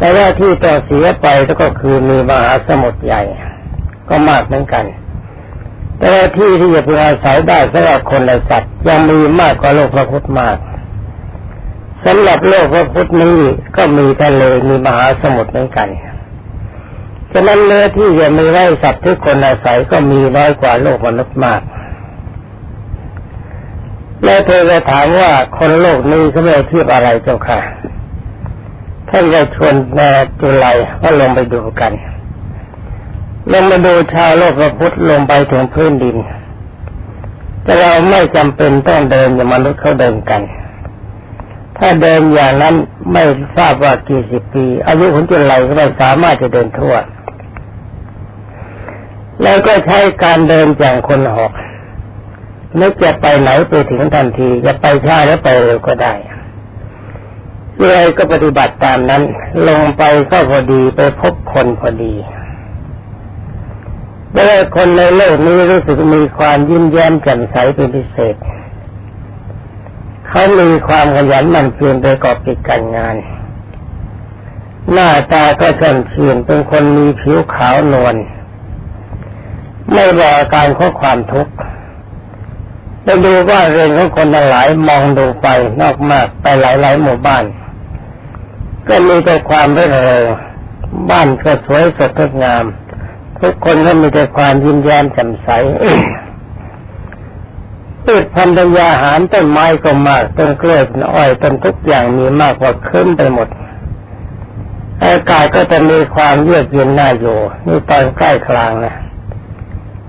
แต่ว่าที่ต้อเสียไปก็คือมีมหาสมุทรใหญ่ ก็มากเหมือนกัน แต่ที่ที่จะพึงอาศัยได้สำหรับคนและสัตว์ยังมีมากกว่าโลกพระพุทธมากสำหรับโลกพระพุทธนี้ก็มีทะเลมีมหาสมุทรเหมือนกันฉะนั้นเนื้อที่จะมีไร่สัตว์ทุกคนอาศัยก็มีน้อยกว่าโลกมนุษย์มาก แล้วเธอจะถามว่าคนโลกนี้เขาไม่เทียบอะไรเจ้าค่ะ ท่านจะชวนแม่จุไลว่าลงไปดูกัน ลงมาดูชาวโลกพระพุทธลงไปถึงพื้นดิน แต่เราไม่จำเป็นต้องเดินอย่างมนุษย์เขาเดินกัน ถ้าเดินอย่างนั้นไม่ทราบว่ากี่สิบปี อายุของจุไลก็ไม่สามารถจะเดินทั่ว แล้วก็ใช้การเดินอย่างคนหอกนึกจะไปไหนไปถึงทันทีจะไปช้าแล้วไปเร็วก็ได้ เลยก็ปฏิบัติตามนั้น ลงไปก็พอดีไปพบคนพอดีแล้คนในโลกนี้รู้สึกมีความยิ้มแย้มแจ่มใสเป็นพิเศษ เขามีความขยันหมั่นเพียรไปกอบกิจการงาน หน้าตาก็ช่ำชื่นเป็นคนมีผิวขาวนวล ไม่บอกาการข้อความทุกข์ไปดูว่าเรื่องของคนหลายมองดูไปนอกมากไปหลายๆหมู่บ้าน ก็มีแต่ความรื่นเริงบ้านก็สวยสดงดงาม ทุกคนก็มีแต่ความยิ้มแย้มแจ่มใสพืชพันธุ์ยาหารต้นไม้ก็มากต้นกล้วยต้นอ้อยต้นทุกอย่างมีมากกว่าขึ้นไปหมดอากาศก็จะมีความเยือกเย็นน่าอยู่นี่ตอนใกล้กลางนะ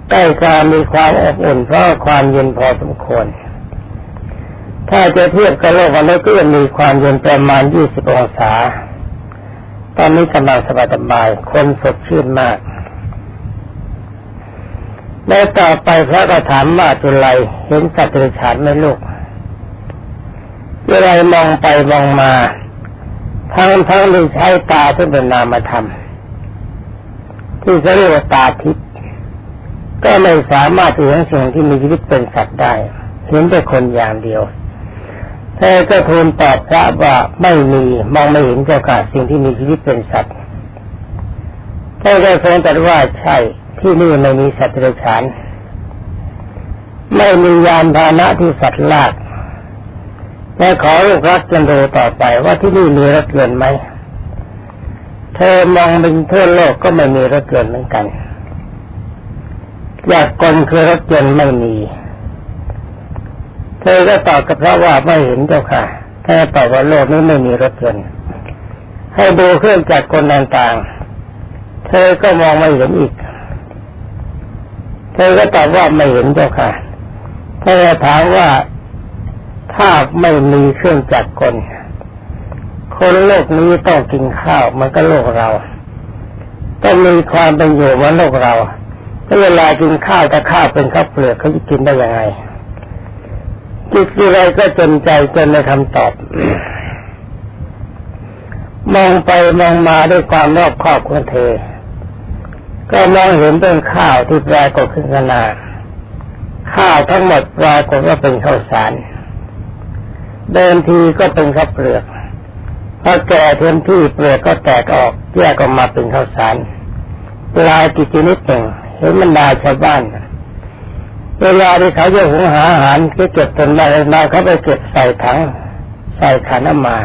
ใกล้กลางมีความอบอุ่นเพราะความเย็นพอสมควร ถ้าจะเทียบกับโลกวันนี้ก็มีความเย็นประมาณยี่สิบองศา ตอนนี้กำลังสบายสบาย คนสดชื่นมาก แล้วต่อไปพระก็ถามว่าจุไรเห็นสัตว์เดรัจฉานไหมลูกจุไรมองไปมองมา ทั้งทั้งที่ใช้ตาที่เป็นนามธรรมที่เขาเรียกว่าตาทิพย์ก็ไม่สามารถเห็นสิ่งที่มีชีวิตเป็นสัตว์ได้ เห็นแต่คนอย่างเดียว เธอก็ทูลตอบพระว่าไม่มีมองไม่เห็นเจ้าค่ะสิ่งที่มีชีวิตเป็นสัตว์ท่านก็ทรงตรัสว่าใช่ที่นี่ไม่มีสัตว์เดรัจฉาน ไม่มียานพาหนะที่สัตว์ลากและขอลูกรักจันดูต่อไปว่าที่นี่มีรถยนต์ไหมเธอมองเป็นทั่วโลกก็ไม่มีรถยนต์เหมือนกันอยากกลคือรถยนต์ไม่มี เธอก็ตอบกับพระว่าไม่เห็นเจ้าค่ะถ้าตอบว่าโลกนี้ไม่มีรถยนต์ให้ดูเครื่องจักรกลต่างๆ เธอก็มองไม่เห็นอีก เธอก็ตอบว่าไม่เห็นเจ้าค่ะเธอถามว่าถ้าไม่มีเครื่องจักรกล คนโลกนี้ต้องกินข้าวมันก็โลกเรา ต้องมีความเป็นอยู่เหมือนโลกเราถ้าเวลากินข้าวแต่ข้าวเป็นข้าวเปลือกเขาจะกินได้ยังไง จิตอะไรก็จนใจจนในคำตอบ มองไปมองมาด้วยความรอบคอบของเธอ ก็มองเห็นเป็นข้าวที่ปรากฏขึ้นขนาข้าวทั้งหมดปรากฏว่าเป็นข้าวสาร เดินทีก็เป็นข้าวเปลือกพอแก่เต็มที่เปลือกก็แตกออกแยกออกมาเป็นข้าวสารปลายกิจนิดหนึ่งเห็นมันดาชาวบ้าน เวลาที่เขาจะหุงหาอาหารก็เก็บจนได้มาเขาไปเก็บใส่ถังใส่ขันมา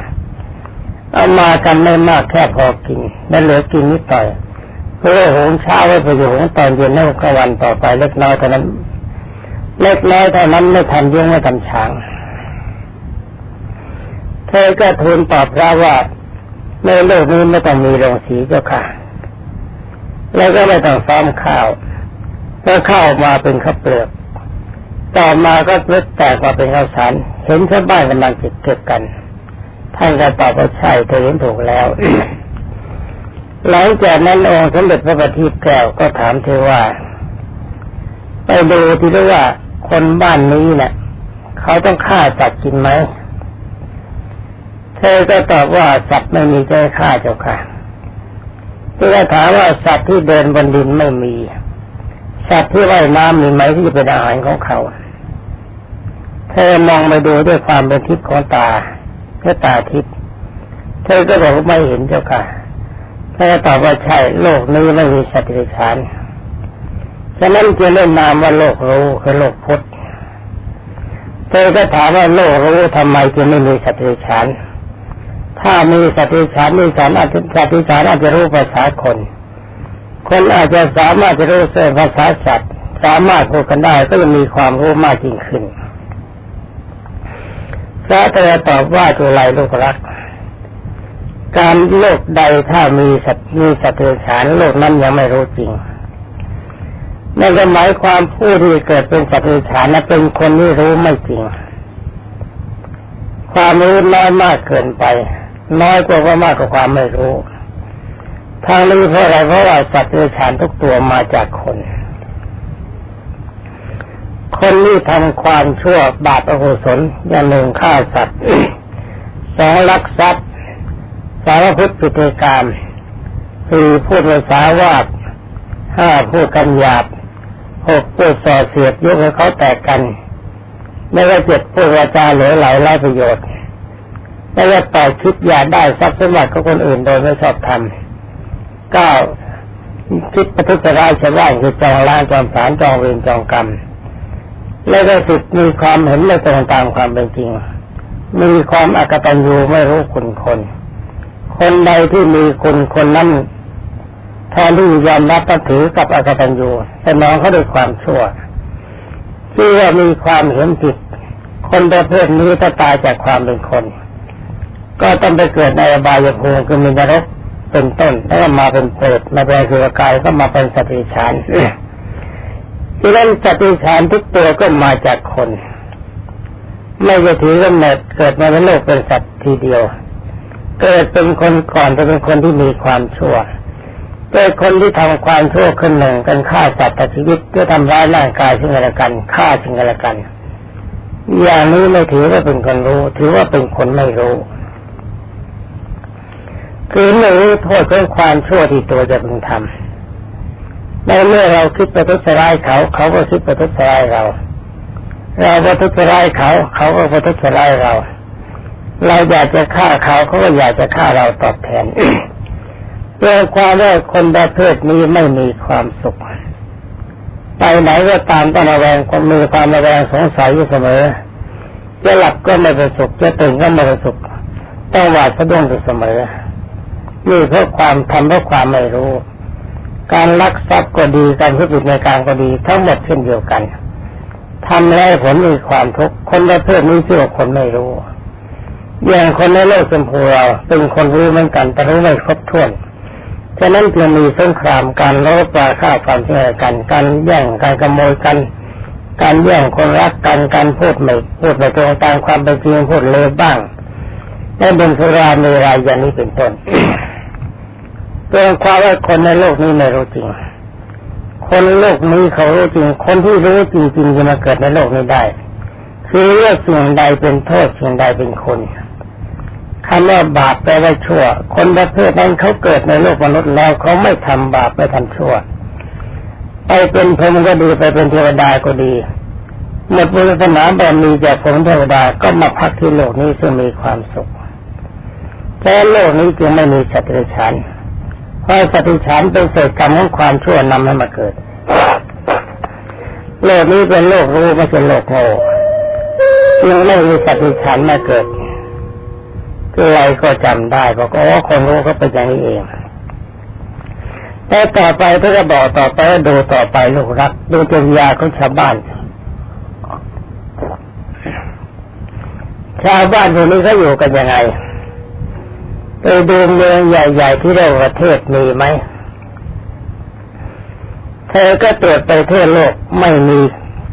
เอามากันไม่มากแค่พอกินแล้วเหลือกินนิดหน่อยเพื่อหุงเช้าไว้ไปหุงตอนเย็นให้กลางวันต่อไปเล็กน้อยเท่านั้น เล็กน้อยเท่านั้นไม่ทันยุ่งไม่ทันช้าง เธอก็ทูลตอบพระว่าในโลกนี้ไม่ต้องมีโรงสีเจ้าค่ะ แล้วก็ไม่ต้องซ้อมข้าวก็เข้ามาเป็นข้าวเปลือก ต่อมาก็เล็กแตกมาเป็นข้าวสาร เห็นชาวบ้านกำลังเก็บเก็บกัน ท่านก็ตอบว่าใช่เธอเห็นถูกแล้ว หลังจากนั้นองค์สมเด็จพระบัณฑิตแก้วก็ถามเธอว่า ไปดูที่รู้ว่าคนบ้านนี้เนะ่ะเขาต้องฆ่าสัตว์กินไหม เธอก็ตอบว่าสัตว์ไม่มีใจฆ่าเจ้าค่ะเธอก็ถามว่าสัตว์ที่เดินบนดินไม่มี สัตว์ที่ว่ายน้ำมีไหมที่จะเป็นอาหารของเขา เธอมองไปดูด้วยความเป็นทิพย์ของตาเพื่อตาทิพย์ เธอก็บอกว่าไม่เห็นเจ้าค่ะถ้าตอบว่าใช่โลกนี้ไม่มีสัตว์ดิฉานฉะนั้นจะเล่นนามว่าโลกรู้คือโลกพุทธเธอก็ถามว่าโลกรู้ทำไมจึงไม่มีสัตว์ดิฉาน ถ้ามีสัตว์ดิฉานมีสารอาจจะสัตว์ดิฉานอาจจะรู้ภาษาคน คนอาจจะสามารถจะรู้เส้นภาษาสัตว์สามารถพูดกันได้ก็จะมีความรู้มากยิ่งขึ้นพระเตตอบว่าตัวไรลูกรัก การโลกใดถ้ามีสัตมีสัตว์เดรัจฉานโลกนั้นยังไม่รู้จริงนั่นก็หมายความผู้ที่เกิดเป็นสัตว์เดรัจฉานนั้นเป็นคนที่รู้ไม่จริง ความรู้น้อยมากเกินไป น้อยกว่าว่ามากกว่าความไม่รู้ ทางนี้เพราะอะไรเพราะว่าสัตว์เดรัจฉานทุกตัวมาจากคน คนที่ทำความชั่วบาปอกุศลอย่างหนึ่งฆ่าสัตว์สองลักทรัพย์สารพุทธปิเการสี่พูดภาษาวาดห้าพูดกันหยาบหกพูดส่อเสียดยกให้เขาแตกกันไม่ว่าเจ็ดพูดวาจาเหลือไหลไร้ประโยชน์ไม่ว่าต่อคิดอยากได้ทรัพย์สมบัติของคนอื่นโดยไม่ชอบทำ เก้าคิดประทุษร้ายชาวบ้านคือจองล้างจองผานจองเวรจองกรรม และก็สิทธิ์มีความเห็นไม่ตรงตามความเป็นจริง มีความอกตัญญูไม่รู้คุณคน คนใดที่มีคุณคนนั้นแทนที่ยอมรับก็ถือกับอกตัญญูแต่น้องเขาด้วยความชั่วที่ว่ามีความเห็นผิด คนประเภทนี้ถ้าตายจากความเป็นคน ก็ต้องไปเกิดในอบายภูมิคือมีนรก เป็นต้น แล้วก็มาเป็นเปรตมาเป็นคือกายก็มาเป็นสติฉานดังนั้นสติฉานทุกตัวก็มาจากคน ไม่จะถือกำเนิดเกิดมาในโลกเป็นสัตว์ทีเดียว เกิดเป็นคนก่อนจะเป็นคนที่มีความชั่วเกิดคนที่ทำความชั่วขึ้นหนึ่งกันฆ่าสัตว์ชีวิตเพื่อทำร้ายร่างกายซึ่งกันและกันฆ่าซึ่งกันและกัน อย่างนี้ไม่ถือว่าเป็นคนรู้ ถือว่าเป็นคนไม่รู้ คือไม่รู้โทษของความชั่วที่ตัวจะพึงทำในเมื่อเราคิดประทุษร้ายเขา เขาก็คิดประทุษร้ายเรา เราประทุษร้ายเขา เขาก็ประทุษร้ายเรา เราอยากจะฆ่าเขาเขาก็อยากจะฆ่าเราตอบแทนเรื่องความว่าคนประเภทนี้ไม่มีความสุข ไปไหนก็ตามต้องระแวงคนมีความระแวงสงสัยอยู่เสมอจะหลับก็ไม่ประสบจะตื่นก็ไม่ประสบต้องหวาดสะดุ้งอยู่เสมอ นี่เพราะความทำเพราะความไม่รู้ การลักทรัพย์ก็ดีการพูดผิดในการก็ดีทั้งหมดเช่นเดียวกันทำแล้วผลมีความทุกข์คนประเภทนี้ชื่อว่าคนไม่รู้ อย่างคนในโลกชมพูเราเป็นคนรู้เหมือนกันแต่รู้ไม่ครบถ้วนฉะนั้นจึงมีสงครามการลบปราฆ่าความเชื่อกัน การแย่งการขโมยกัน การแย่งคนรักกันการพูดไม่พูดไม่ตรงตามความเป็นจริงพูดเลยบ้างและเป็นสุรามีรายอย่างนี้เป็นต้น เป็นความว่าคนในโลกนี้ไม่รู้จริง คนโลกนี้เขารู้จริง คนที่รู้จริงๆจะมาเกิดในโลกนี้ได้ คือว่าสิ่งใดเป็นโทษสิ่งใดเป็นคนคำว่าบาปแปลว่าชั่ว คนประเภทนั้นเขาเกิดในโลกมนุษย์แล้วเขาไม่ทำบาปไม่ทำชั่ว ไปเป็นพรหมก็ดีไปเป็นเทวดาก็ดีหมดบุญสนาบารมีจากผมเทวดาก็มาพักที่โลกนี้ซึ่งมีความสุขแต่โลกนี้จึงไม่มีสัตว์เดรัจฉาน เพราะสติฉันเป็นเศษกรรมของความชั่วนำให้มาเกิด โลกนี้เป็นโลกรู้ไม่ใช่โลกโง่ยังไม่มีสติฉันมาเกิดอะไรก็จำได้บอกว่าคนรู้เขาเป็นอย่างนี้เองแต่ต่อไปถ้าจะบอกต่อไปดูต่อไปลูกรัก ดูจริยาของชาวบ้าน ชาวบ้านคนนี้เขาอยู่กันยังไง ไปดูเมืองใหญ่ ๆ ที่เรียกประเทศมีไหม เธอก็ตรวจไปทั่วโลกไม่มี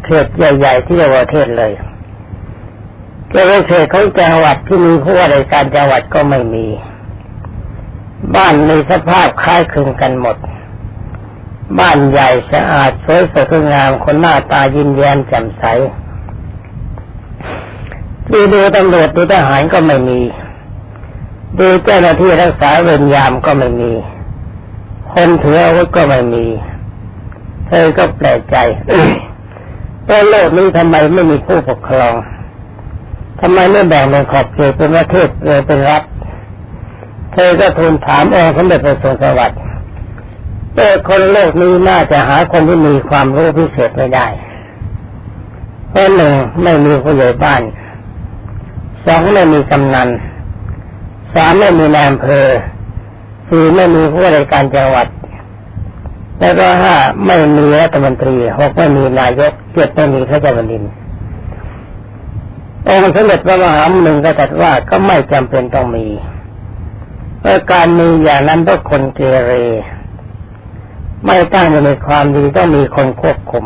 เขตใหญ่ ๆ ที่เรียกว่าประเทศเลยก็เลยเขตของจังหวัดที่มีผู้ว่าราชการจังหวัดก็ไม่มี บ้านมีสภาพคล้ายคลึงกันหมด บ้านใหญ่สะอาดสวยสดงามคนหน้าตายิ้มแย้มแจ่มใสดูดูตำรวจดูทหารก็ไม่มี ดูเจ้าหน้าที่รักษาเวรยามก็ไม่มี คนถืออาวุธก็ไม่มี เธอก็แปลกใจแต่โลกนี้ทำไมไม่มีผู้ปกครองทำไมไม่แบ่งเป็นขอบเขตเป็นประเทศเลยเป็นรัฐ เธอก็ทูลถามองค์สมเด็จพระทรงสวัสดิ์เออคนโลกนี้น่าจะหาคนที่มีความรู้พิเศษไม่ได้เพราะหนึ่งไม่มีผู้ใหญ่บ้านสองไม่มีกำนัน สามไม่มีนายอำเภอสี่ไม่มีผู้ราชการจังหวัด แล้วก็ห้าไม่มีรัฐมนตรีหกไม่มีนายกเจ็ดไม่มีพระเจ้าแผ่นดินองค์สมเด็จพระมหาหนึ่งก็ตรัสว่าก็ไม่จำเป็นต้องมีเพราะการมีอย่างนั้นต้องคนเกเร ไม่ตั้งอยู่ในความดีต้องมีคนควบคุม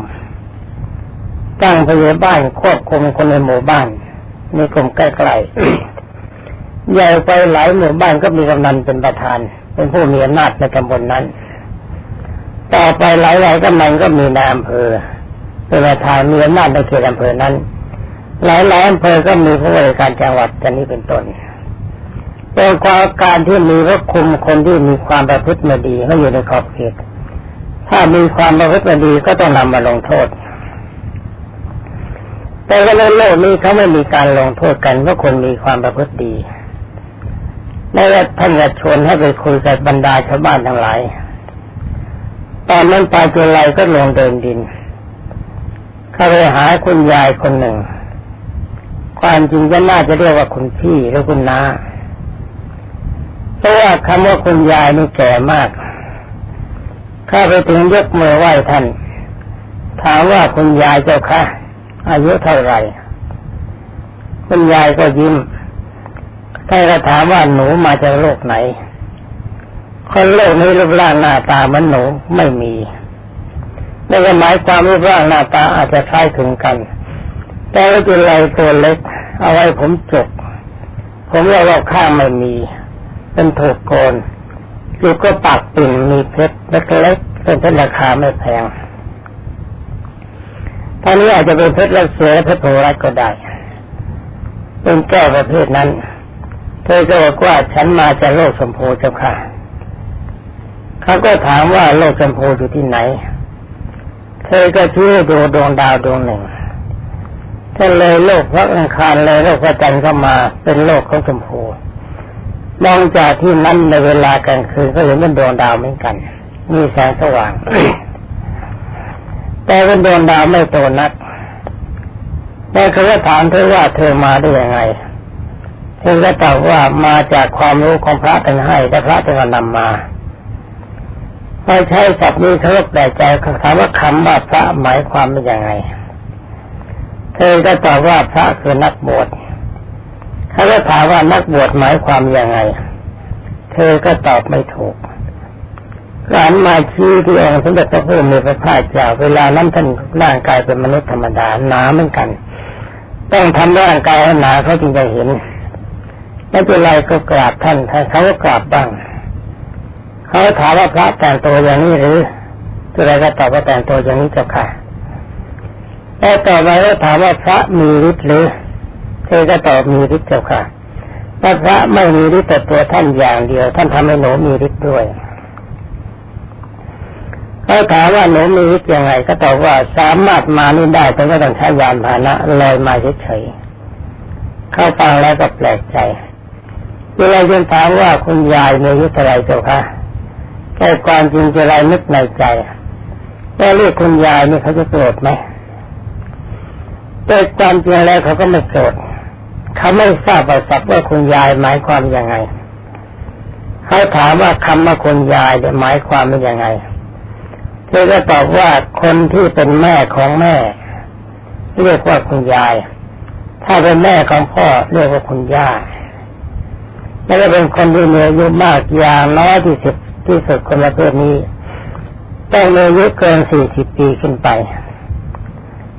ตั้งพยาบ้านควบคุมคนในหมู่บ้านในกลุ่มใกล้ๆ ใหญ่ไปหลายหมู่บ้านก็มีกำนันเป็นประธาน เป็นผู้มีอำนาจในตำบลนนั้น ต่อไปหลายๆกำนันก็มีนายอำเภอ เป็นประธานมีอำนาจในเขตอำเภอนั้น หลายๆอำเภอก็มีผู้บริการจังหวัดกันนี้เป็นต้นเป็นความการที่มีว่าคุมคนที่มีความประพฤติไม่ดีไม่อยู่ในขอบเขตถ้ามีความประพฤติไม่ดีก็ต้องนำมาลงโทษแต่ว่าในโลกนี้เขาไม่มีการลงโทษกันเพราะคนมีความประพฤติดี ในว่าท่านจะชวนให้ไปคุยกับบรรดาชาวบ้านทั้งหลาย ตอนนั้นปาจุไลก็ลงเดินดิน เขาไปหาคุณยายคนหนึ่ง ความจริงก็น่าจะเรียกว่าคุณพี่หรือคุณน้าเพราะว่าคำว่าคุณยายนี่แก่มาก ข้าไปถึงยกมือไหว้ท่าน ถามว่าคุณยายเจ้าค่ะอายุเท่าไหร่ คุณยายก็ยิ้ม ท่านก็ถามว่าหนูมาจากโลกไหน คนโลกนี้รูปร่างหน้าตามือนหนูไม่มีนั่นก็หมายความรูปร่างหน้าตาอาจจะคล้ายคลึงกัน แต่ว่าจุไรตัวเล็ก เอาไว้ผมจก ผมเรียกว่าข้างไม่มี เป็นถูกโกนอยู่ก็ปากปิ่นมีเพชรเล็กๆเป็นเพชรราคาไม่แพงท่านี้อาจจะเป็นเพชรและเสือเพชรโพรัตก็ได้ เป็นแก้วประเภทนั้น เธอก็บอกว่าฉันมาจากโลกสมโพเจ้าค่ะเขาก็ถามว่าโลกสมโพอยู่ที่ไหน เธอก็ชื่อดูดวงดาวดวงหนึ่งถ้าเลยโลกพระอังคารเลยโลกพระจันทร์เข้ามาเป็นโลกของสมโพมองจากที่นั้นในเวลากลางคืนก็เห็นเป็นดวงดาวเหมือนกัน มีแสงสว่าง แต่เป็นดวงดาวไม่โตนักแต่เขาก็ถามเธอว่าเธอมาได้ยังไง เธอก็ตอบว่ามาจากความรู้ของพระท่านให้แต่พระท่านนำมาไม่ใช่ศัพท์นี้เขาแปลกใจเขาถามว่าคำว่าพระหมายความเป็นยังไง เธอก็ตอบว่าพระคือนักบวชเขาก็ถามว่านักบวชหมายความยังไง เธอก็ตอบไม่ถูกการมาชี้ที่องค์สมเด็จพระพุทธมีพระภาเจ้าเวลานั้นท่านร่างกายเป็นมนุษย์ธรรมดาหนาเหมือนกัน ต้องทำร่างกายให้หนาเขาจึงจะเห็น ไม่เป็นไรก็กราบท่านท่านเขาก็กราบบ้างเขาถามว่าพระแต่งตัวอย่างนี้หรืออะไรก็ตอบว่าแต่งตัวอย่างนี้เจ้าค่ะแต่ต่อไปก็ถามว่าพระมีฤทธิ์หรือเธอก็ตอบมีฤทธิ์เจ้าค่ะถ้าพระไม่มีฤทธิ์แต่ตัวท่านอย่างเดียว ท่านทำให้หนูมีฤทธิ์ด้วยเขาถามว่าหนูมีฤทธิ์ยังไง ก็ตอบว่าสามารถมานี่ได้แต่ก็ต้องใช้ยานพาหนะลอยมาเฉยๆเข้าฟังแล้วก็แปลกใจ เวลาจะถามว่าคุณยายมีฤทธิ์อะไรเจ้าค่ะแต่ความจริงจะไรนึกในใจว่าเรียกคุณยายนี่เขาจะโกรธไหมแต่ความจริงแล้วเขาก็ไม่โกรธเขาไม่ทราบว่าศัพท์ว่าคุณยายหมายความยังไง เขาถามว่าคำว่าคุณยายจะหมายความเป็นยังไงเธอก็ตอบว่าคนที่เป็นแม่ของแม่ เรียกว่าคุณยาย ถ้าเป็นแม่ของพ่อเรียกว่าคุณย่า แล้วก็เป็นคนที่มีอายุมากอย่างน้อยที่สุดที่สุดคนประเภทนี้ต้องมีอายุเกินสี่สิบปีขึ้นไป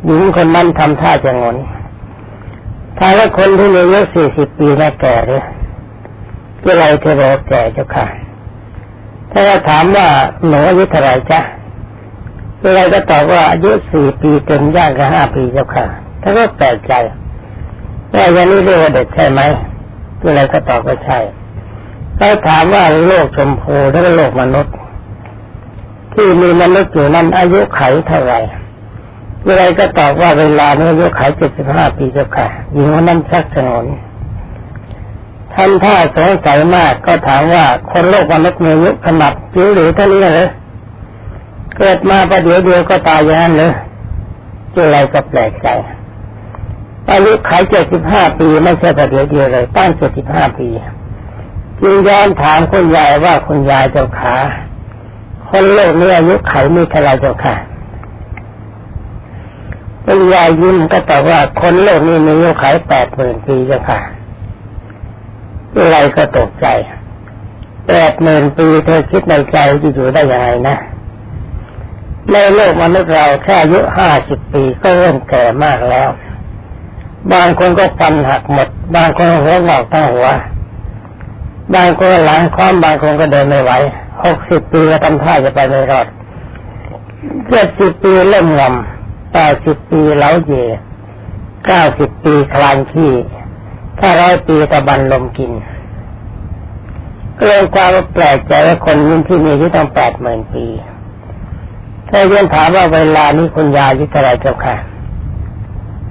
หญิงคนนั้นทำท่าจะงนถ้าว่าคนที่มีอายุสี่สิบปีน่าแก่หรือที่ไรเธอบอกแก่เจ้าค่ะ ถ้าเราถามว่าหนูอายุเท่าไรจ๊ะที่ไรก็ตอบว่าอายุสี่ปีเต็มย่างกับห้าปีเจ้าค่ะถ้าก็แปลกใจว่ย่างนี้เรียกว่าเด็กใช่ไหม ที่ไรก็ตอบว่าใช่ถ้าถามว่าโลกชมพูแล้โลกมนุษย์ ที่มีมนุษย์อยู่นั้นอายุไขเท่าไหร่เวลาก็ตอบว่าเวลานี้อายุขายเจ็ดสิบห้าปีเจ้าค่ะหญิงคนนั้นชักสนนท่านถ้าสงสัยมากก็ถามว่าคนโลกมนุษย์มีอายุขนาดจิ๋วหรือเท่านี้เลยเกิดมาประเดี๋ยวเดียวก็ตายอย่างนั้นเลยจุไรก็แปลกใจ อายุขายเจ็ดสิบห้าปีไม่ใช่ประเดี๋ยวเดียวเลยตั้งเจ็ดสิบห้าปีจึงย้อนถามคุณยายว่าคุณยายเจ้าขาคนโลกนี้อายุไขมีเท่าไรเจ้าค่ะคุณยายยิ้มก็ตอบว่าคนโลกนี้มีอายุไขแปดหมื่นปีเจ้าค่ะอะไรก็ตกใจแปดหมื่นปีเธอคิดในใจจะอยู่ได้ยังไงนะในโลกมนุษย์เราแค่อายุห้าสิบปีก็เริ่มแก่มากแล้ว บางคนก็ฟันหักหมด บางคนหัวงอกทั้งหัว บางคนหลังคล้อมบางคนก็เดินไม่ไหวหกสิบปีก็ทำท่าจะไปไม่รอดเจ็ดสิบปีเล่มงำแปดสิบปีเล้าเย่เก้าสิบปีคลานขี้ถ้าร้อยปีตะบันลมกินเก็เลยความแปลกใจว่าคนยิ่งที่มีที่ต้องแปดหมื่นปี ถ้าเรียนถามว่าเวลานี้คุณยายยุทธอะไรเจ้าค่ะ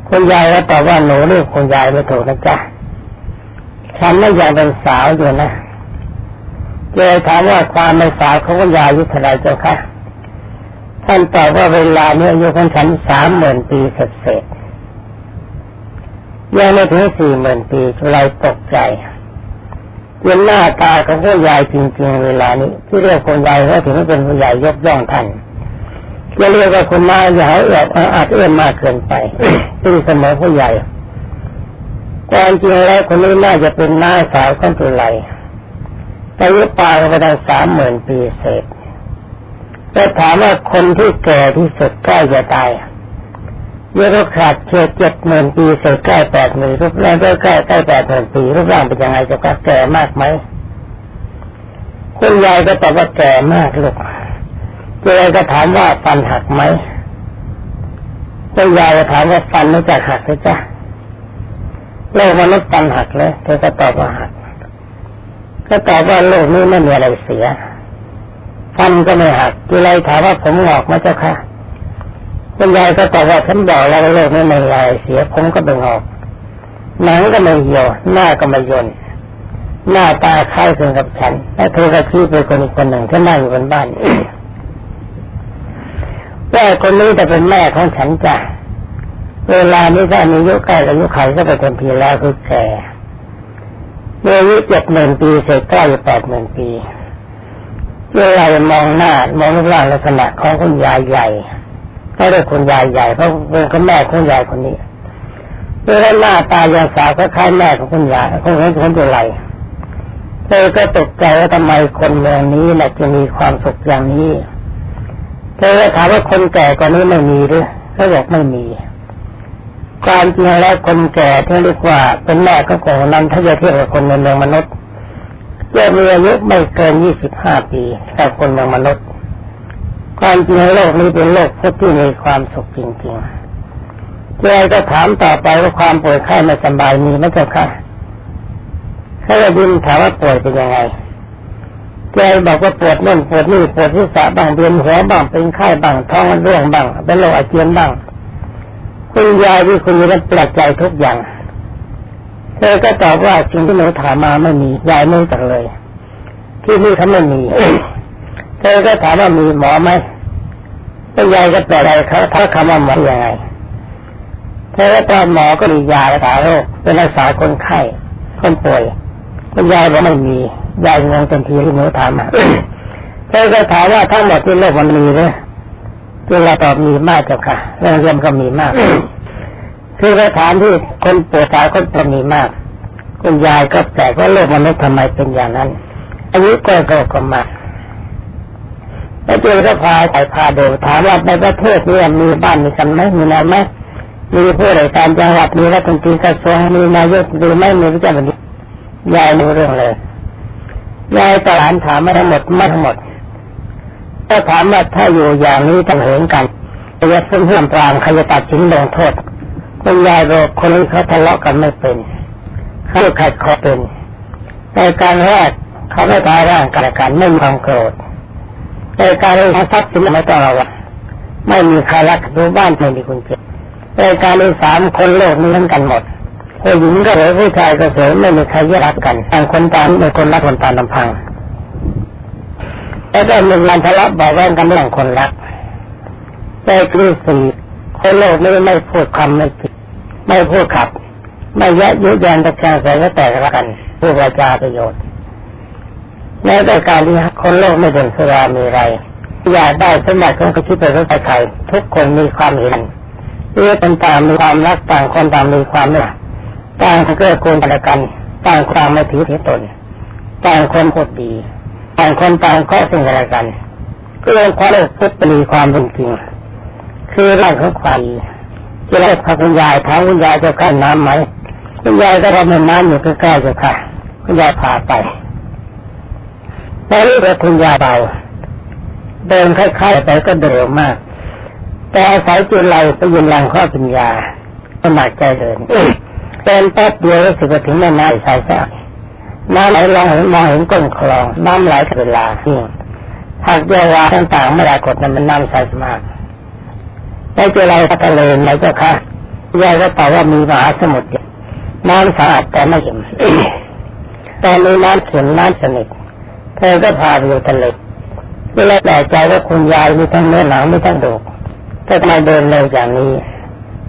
คุณยายก็ตอบว่าหนูเรียกคุณยายไม่ถูกนะจ๊ะฉันไม่อยังเป็นสาวอยู่นะเลยถามว่าความเป็นสาวของคุณยายยุทธอะไรเจ้าค่ะท่านตอบว่าเวลานี้อายุของฉันสามหมื่นปีเสร็จเสร็จยังไม่ถึงสี่หมื่นปีเราตกใจเป็นหน้าตาของผู้ใหญ่จริง ๆ เวลานี้ ที่เรียกคนใหญ่ก็ถือว่าเป็นผู้ใหญ่ยกย่องท่าน จะเรียกว่าคุณน้าอย่าให้แอบอาจเอื้อมากเกินไปซึ่งเสมอผู้ใหญ่ความจริงแล้วคนนี้น่าจะเป็นหน้าสาวของตัวไลแต่ยุปาไปได้สามหมื่นปีเศษแต่ถามว่าคนที่แก่ที่สุดใกล้จะตายเมื่อเราขาดเชือเจ็ดหมื่นปีเศษใกล้แปดหมื่นรูปร่างใกล้ใกล้ใกล้แปดหมื่นปีรูปร่างเป็นยังไงจะแก่มากไหมคุณยายก็ตอบว่าแก่มากลูก เจก็ถามว่าฟันหักไหมตัวยายก็ถามว่าฟันไม่จะหักหรือจ้ะโลกมนุษย์ฟันหักเลยเธอก็ตอบว่าหัก ก็ตอบว่าโลกนี้ไม่มีอะไรเสีย ฟันก็ไม่หักเจไรถามว่าผมหงอกไหมเจ้าค่ะคุณยายก็ตอบว่าฉันบอกแล้วโลกนี้ไม่มีอะไรเสีย ผมก็ไม่งอก หนังก็ไม่เหี่ยวหน้าก็ไม่ย่นหน้าตาคล้ายคลึงกับฉัน และเธอก็ชี้ไปคนอีกคนหนึ่งที่นั่งอยู่บนบ้าน ม่คนนี้จะเป็นแม่ของฉันจ้ะเวลานี้ถ้ามีอายุใกล้อายุไขก็ไปเต็มทีแล้วคือแก่เมื่ออายุเจ็ดหมื่นปีเสร็จใกล้แปดหมื่นปีเวลามองหน้ามองรูปร่างลักษณะของคุณยายใหญ่ก็เรียกคุณยายใหญ่เพราะเป็นคุณแม่คุณยายคนนี้เวลาหน้าตายางสาวก็คล้ายแม่ของคุณยายของคนคนตัวไรเธอก็ตกใจว่าทำไมคนเมืองนี้น่ะจะมีความสุขอย่างนี้ เธอถามว่าคนแก่กว่านี้ไม่มีหรือเขาบอกไม่มี ความจริงแล้วคนแก่ที่เรียกว่าเป็นแม่ก็ของนั้นถ้าจะเทียบกับคนในเมืองมนุษย์จะมีอายุไม่เกินยี่สิบห้าปีแต่คนเมืองมนุษย์ ความจริงโลกนี้เป็นโลกที่มีความสุขจริงๆเจ้าก็ถามต่อไปว่าความป่วยไข้ไม่สบายมีไหมเจ้าค่ะเขาจะดินถามว่าป่วยเป็นยังไง แกบอกว่าปวดน่นปวดนี่ปวดที่สะบ้างเวียนหัวบ้างเป็นไข้บ้างท้องร่องบ้างเป็นโรคอาเจียนบ้างคุณยายที่คุณยายแปลกใจทุกอย่างเธอก็ตอบว่าสิ่งที่หนูถามมาไม่มียายไม่ตัดเลย ที่นี่เขาไม่มีเธอก็ถามว่ามีหมอไหมคุณยายก็แปลอะไรเขาถ้าคำว่าหมอยังไงเธอก็ตอบหมอก็มียารักษาโรคเป็นรักษาคนไข้คนป่วยคุณยายบอกไม่มี ยายงงเต็มทีที่หนูถามมาเธอก็ถามว่าทั้งหมดที่โลกมันมีเลยคือเราตอบมีมากจ้ะค่ะเรื่องเรียมก็มีมาก คือสถานที่คนปวดตายคนประมีมาก คุณยายก็แปลกว่าโลกมนุษย์ทำไมเป็นอย่างนั้นอายุก็ก็ก็มาแล้วเจอก็พาไปพาดูถามว่าในประเทศนี้มีบ้านมีกันไหมมีอะไรไหมมีผู้ใดการจังหวัดมีรัฐมนตรีกระทรวงมีนายกหรือไม่มีพิจารณายายรู้เรื่องเลย ยายตลานถามมาทั้งหมดไมาทั้งหมด ถ้าถามว่าถ้าอยู่อย่างนี้ต้องเหินกันจะซึ่งเพื่อนปรามใครจะตัดสินลงโทษคุณยายบอกคนนี้เขาทะเลาะกันไม่เป็นเขาขัดคอเป็นในการแรกเขาไม่ตายร่างกันกันไม่มีความโกรธในการเรื่องทรัพย์สินไม่ต้องระวังไม่มีใครรักดูบ้านไม่มีคุณเจ็บในการที่สามคนโลกนี้ทั้งกันหมด ผู้หญิงก็สวยผู้ชายก็สวยไม่มีใครแยกกันต่างคนต่างเป็นคนรักคนตามลำพังแล้วก็มีการทะเลาะเบาแวงกันเรื่องคนรักแต่กฤษฎีคนโลกไม่ไม่พูดคำไม่ผิดไม่พูดขับ ไม่แยะยุยานตะแคงใส่ก็แตกกันผู้วาจาประโยชน์แม้แต่การที่คนโลกไม่เป็นสุรามีไรอยากได้สมบัติของคิดไปเพื่อใครทุกคนมีความเห็นเรื่อต่างมีความรักต่างคนต่างมีความเนี่ย ต่างเกื้อกูลกันต่างความไม่ถือถือตนต่างคนพูดดีต่างคนต่างข้อสิ่งอะไรกัน ก็เลยความโลกพุทธมีความเป็นจริง คือร่างของความจะได้พาคุณยายถามคุณยายจะขั้นน้ำไหมคุณยายก็ทำให้น้ำอยู่ใกล้ๆจะค่ะ คุณยายพาไปแล้วเรือคุณยายเบาเดินค่อยๆไปก็เร็วมาก แต่อาศัยจุลัยไปยืนหลังข้อปัญญาสมัครใจเดิน เดินแป๊บเดียวรู้สึกว่าถึงแม่น้ำใสสะอาดน้ำไหลลงเห็นมองเห็นก้นคลองน้ำไหลตลอดเวลาจริงหากเยาวาต่างๆไม่ได้กดนั้นมันน้ำใสมากในจุลัยทะเลไหนเจ้าค่ะยายก็ตอบว่ามีมหาสมุทรน้ำสะอาดแต่ไม่เห็นแต่มีน้ำเข็มน้ำสนิทเธอก็พาไปทะเลก็เลยแปลกใจว่าคุณยายมีทั้งเนื้อหนังมีทั้งดูแต่ทำไมเดินเร็วอย่างนี้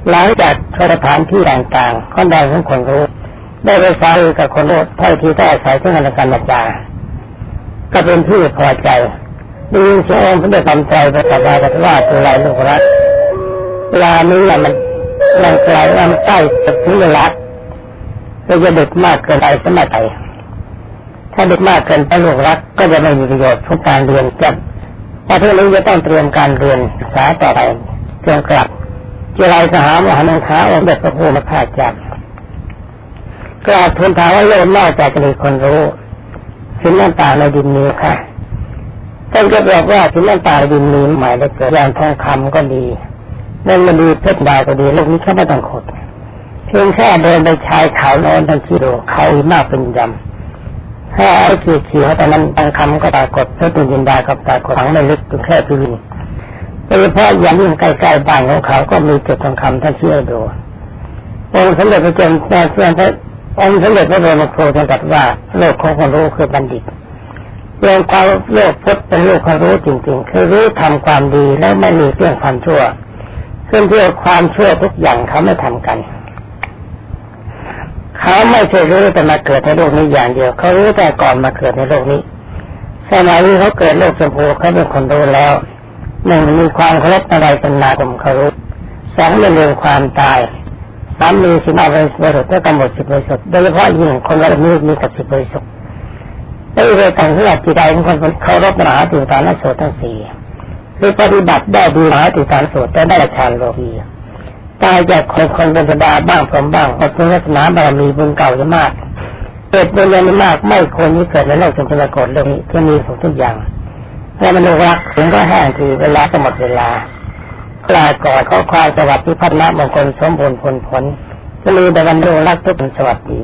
หลังจากสถานที่ต่างๆคนใดของคนรู้ ได้ไปสารือกับคนรู้เท่าที่ได้อาศัยซึ่งกันและกันมาจาก็เป็นที่พอใจดูเสียงพระเดชทำใจประกาศกับว่าตัวไรลูกรักเวลานี้มันมันไกลมันใกล้จะถึงเวลาเราจะเดึกมากเกินไปสมัยไหถ้าเดึกมากเกินไปลูกรักก็จะไม่มีประโยชน์ทุกการเรียนจะพอที่นี้จะต้องเตรียมการเรียนศึกษาต่อไปเตรียมกลับ จีไรสหามหานังคาองค์เด็จพระพุทธพาจากกราบทูลถามว่าโลกนอกจากจะมีคนรู้สิ่งนั้นตาในดินนี้ค่ะท่านก็บอกว่าสิ่งนั้นตาในดินนี้หมายถึงอย่างทองคำก็ดีนั่นมันดีเพชรดาวก็ดีโลกนี้เขาไม่ต้องขดเพียงแค่เดินไปชายเขาโน้นทันทีดูเขาอีมากเป็นยำถ้าไอ้เขียวเขียวแต่นั้นบางคำก็ปรากฏเพชรดินดากับปรากฏฝังไม่ลึกแค่พิวิน โดยเฉพาะอย่างยิ่งใกล้ๆบ้านของเขาก็มีจุดทองคำท่านเชื่อดูองค์สมเด็จพระเจ้าแม่เชื่อพระองค์สมเด็จพระบรมโครท่านตรัสว่าโลกของคนรู้คือบัณฑิตเรื่องความโลกพุทธเป็นโลกความรู้จริงๆ คือรู้ทำความดีแล้วไม่มีเรื่องความชั่วซึ่งเพื่อความชั่วทุกอย่างเขาไม่ทำกัน เขาไม่ใช่รู้แต่มาเกิดในโลกนี้อย่างเดียว เขารู้แต่ก่อนมาเกิดในโลกนี้สมัยนี้เขาเกิดโลกชมพูเขาเป็นคนรู้แล้ว หนึ่งมีความเคารพอะไรเป็นนาคมเขารู้สองไม่ลืมความตายสามมีสิบห้าบริสุทธิ์และกำหนดสิบบริสุทธิ์โดยเฉพาะยิ่งคนละนี้มีกับสิบบริสุทธิ์ได้เรื่องต่างที่จิตใจของคนเขารพมหาติฐานโสทั้งสี่คือปฏิบัติได้ดีมหาติฐานโสตแต่ได้ฌานโลกีตายจากคนคนเป็นธรรมดาบ้างผมบ้างอดทนศาสนาบารมีบุญเก่าจะมากเกิดบุญยังมากไม่ควรนี้เกิดในโลกจนปรากฏเรื่องนี้จะมีทุกอย่าง ถ้ามันรักถึงก็แห้งทีเวลาก็หมดเวลากลายก่อนข้อความสวัสดิ์ที่พัฒนามงคลสมบูรณ์ผลผลจะมีแต่วันโลรักทุกคนสวัสดี